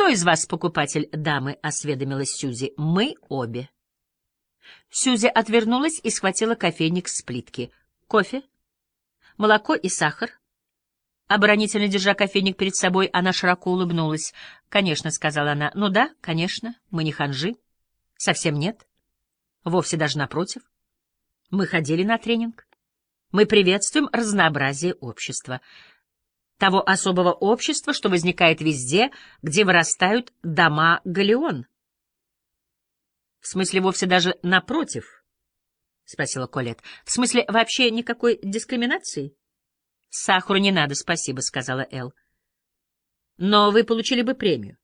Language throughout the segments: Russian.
«Кто из вас покупатель дамы?» — осведомилась Сюзи. «Мы обе». Сюзи отвернулась и схватила кофейник с плитки. «Кофе? Молоко и сахар?» Оборонительно держа кофейник перед собой, она широко улыбнулась. «Конечно», — сказала она. «Ну да, конечно, мы не ханжи. Совсем нет. Вовсе даже напротив. Мы ходили на тренинг. Мы приветствуем разнообразие общества. Того особого общества, что возникает везде, где вырастают дома галеон. — В смысле, вовсе даже напротив? — спросила Колет. В смысле, вообще никакой дискриминации? — Сахару не надо, спасибо, — сказала Эл. — Но вы получили бы премию.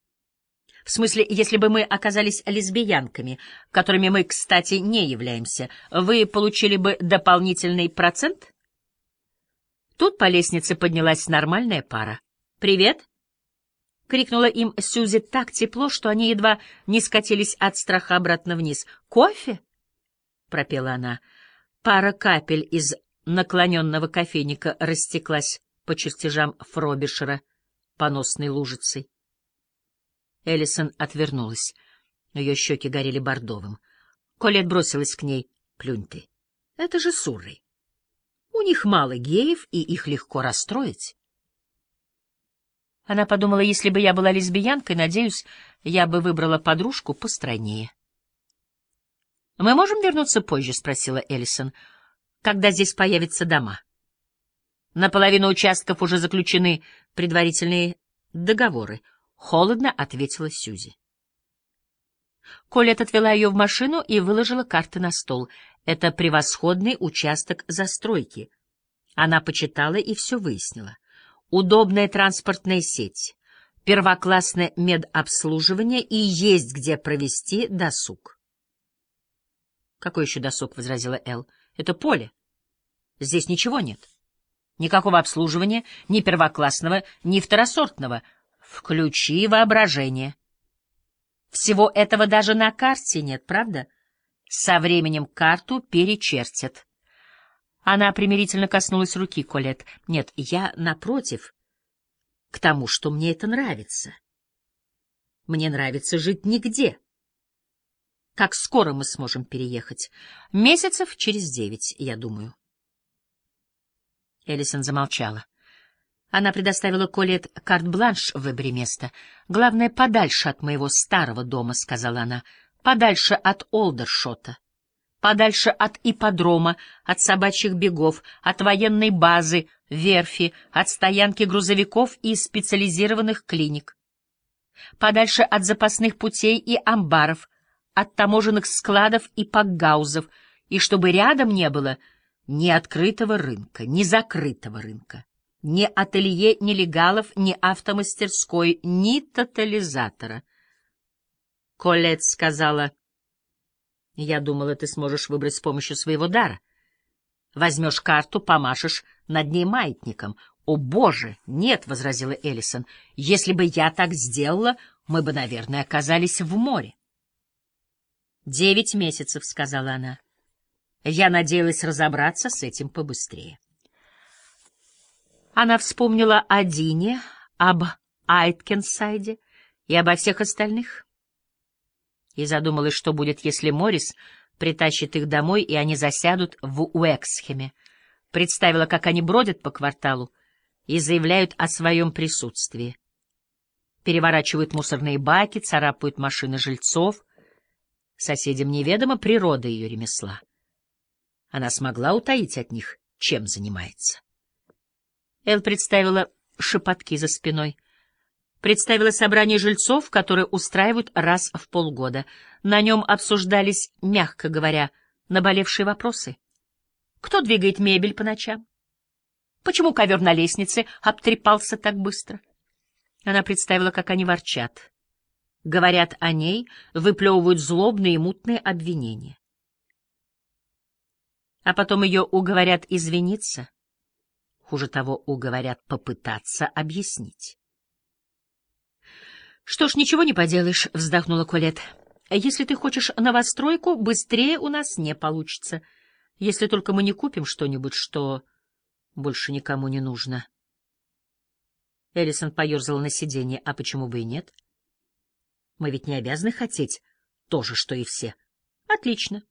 В смысле, если бы мы оказались лесбиянками, которыми мы, кстати, не являемся, вы получили бы дополнительный процент? Тут по лестнице поднялась нормальная пара. «Привет!» — крикнула им Сюзи так тепло, что они едва не скатились от страха обратно вниз. «Кофе?» — пропела она. Пара капель из наклоненного кофейника растеклась по частяжам Фробишера поносной лужицей. Эллисон отвернулась. Ее щеки горели бордовым. Колет бросилась к ней. «Плюнь ты. Это же сурры. Них мало геев, и их легко расстроить». Она подумала, если бы я была лесбиянкой, надеюсь, я бы выбрала подружку постройнее. «Мы можем вернуться позже?» — спросила Эллисон. «Когда здесь появятся дома?» «Наполовину участков уже заключены предварительные договоры», Холодно ответила Сюзи. Колет отвела ее в машину и выложила карты на стол. Это превосходный участок застройки. Она почитала и все выяснила. Удобная транспортная сеть, первоклассное медобслуживание и есть где провести досуг. «Какой еще досуг?» — возразила Эл. «Это поле. Здесь ничего нет. Никакого обслуживания, ни первоклассного, ни второсортного — Включи воображение. Всего этого даже на карте нет, правда? Со временем карту перечертят. Она примирительно коснулась руки Колет. Нет, я напротив, к тому, что мне это нравится. Мне нравится жить нигде. Как скоро мы сможем переехать? Месяцев через девять, я думаю. Эллисон замолчала. Она предоставила Колет карт-бланш в выборе места. «Главное, подальше от моего старого дома», — сказала она, — «подальше от Олдершота, подальше от ипподрома, от собачьих бегов, от военной базы, верфи, от стоянки грузовиков и специализированных клиник, подальше от запасных путей и амбаров, от таможенных складов и пакгаузов, и чтобы рядом не было ни открытого рынка, ни закрытого рынка ни ателье нелегалов, ни автомастерской, ни тотализатора. Колет сказала, «Я думала, ты сможешь выбрать с помощью своего дара. Возьмешь карту, помашешь над ней маятником». «О, Боже! Нет!» — возразила Эллисон. «Если бы я так сделала, мы бы, наверное, оказались в море». «Девять месяцев», — сказала она. Я надеялась разобраться с этим побыстрее. Она вспомнила о Дине, об Айткенсайде и обо всех остальных. И задумалась, что будет, если Моррис притащит их домой, и они засядут в Уэксхеме. Представила, как они бродят по кварталу и заявляют о своем присутствии. Переворачивают мусорные баки, царапают машины жильцов. Соседям неведома природа ее ремесла. Она смогла утаить от них, чем занимается. Эл представила шепотки за спиной. Представила собрание жильцов, которые устраивают раз в полгода. На нем обсуждались, мягко говоря, наболевшие вопросы. Кто двигает мебель по ночам? Почему ковер на лестнице обтрепался так быстро? Она представила, как они ворчат. Говорят о ней, выплевывают злобные и мутные обвинения. А потом ее уговорят извиниться — Хуже того, уговорят попытаться объяснить. «Что ж, ничего не поделаешь», — вздохнула Колет. «Если ты хочешь новостройку, быстрее у нас не получится, если только мы не купим что-нибудь, что больше никому не нужно». Эллисон поерзала на сиденье. «А почему бы и нет?» Мы ведь не обязаны хотеть то же, что и все. Отлично.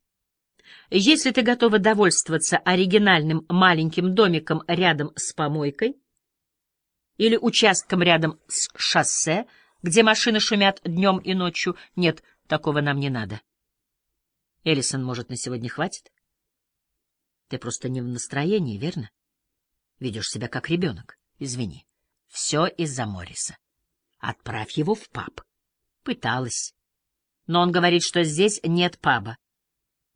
Если ты готова довольствоваться оригинальным маленьким домиком рядом с помойкой или участком рядом с шоссе, где машины шумят днем и ночью, нет, такого нам не надо. Эллисон, может, на сегодня хватит? Ты просто не в настроении, верно? Ведешь себя как ребенок. Извини. Все из-за Морриса. Отправь его в паб. Пыталась. Но он говорит, что здесь нет паба.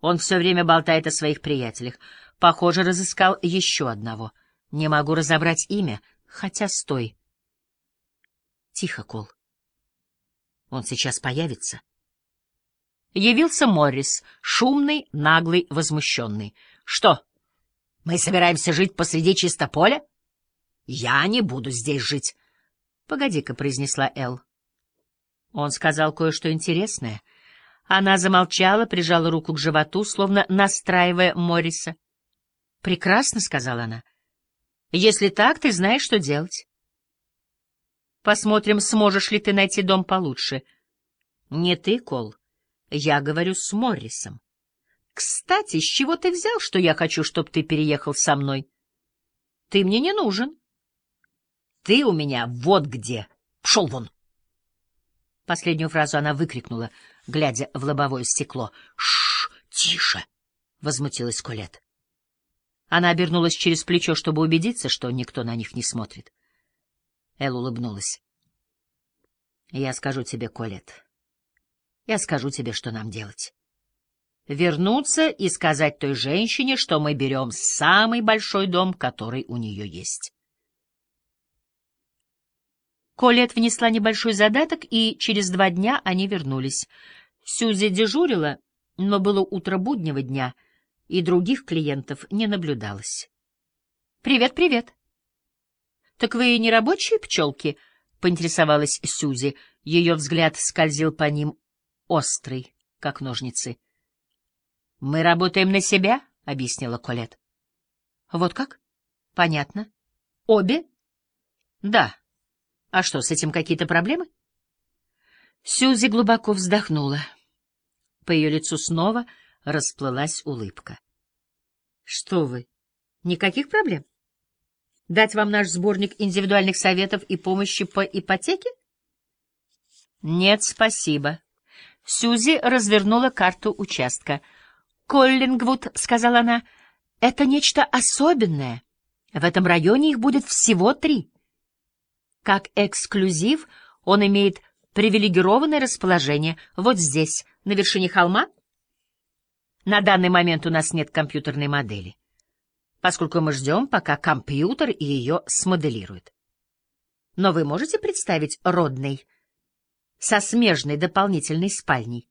Он все время болтает о своих приятелях. Похоже, разыскал еще одного. Не могу разобрать имя, хотя стой. Тихо, Кол. Он сейчас появится. Явился Моррис, шумный, наглый, возмущенный. Что, мы собираемся жить посреди чистополя? Я не буду здесь жить. Погоди-ка, произнесла Эл. Он сказал кое-что интересное. Она замолчала, прижала руку к животу, словно настраивая Морриса. Прекрасно, сказала она. Если так, ты знаешь, что делать. Посмотрим, сможешь ли ты найти дом получше. Не ты, Кол. Я говорю с Моррисом. Кстати, с чего ты взял, что я хочу, чтобы ты переехал со мной? Ты мне не нужен. Ты у меня вот где. Пшел вон. Последнюю фразу она выкрикнула, глядя в лобовое стекло. Шш, тише, возмутилась Колет. Она обернулась через плечо, чтобы убедиться, что никто на них не смотрит. Эл улыбнулась. Я скажу тебе, Колет. Я скажу тебе, что нам делать вернуться и сказать той женщине, что мы берем самый большой дом, который у нее есть. Колет внесла небольшой задаток, и через два дня они вернулись. Сюзи дежурила, но было утро буднего дня, и других клиентов не наблюдалось. «Привет, привет!» «Так вы не рабочие пчелки?» — поинтересовалась Сюзи. Ее взгляд скользил по ним острый, как ножницы. Мы работаем на себя, объяснила Колет. Вот как? Понятно. Обе? Да. А что, с этим какие-то проблемы? Сьюзи глубоко вздохнула. По ее лицу снова расплылась улыбка. Что вы? Никаких проблем? Дать вам наш сборник индивидуальных советов и помощи по ипотеке? Нет, спасибо. Сьюзи развернула карту участка — Коллингвуд, — сказала она, — это нечто особенное. В этом районе их будет всего три. Как эксклюзив он имеет привилегированное расположение вот здесь, на вершине холма. На данный момент у нас нет компьютерной модели, поскольку мы ждем, пока компьютер ее смоделирует. Но вы можете представить родный со смежной дополнительной спальней?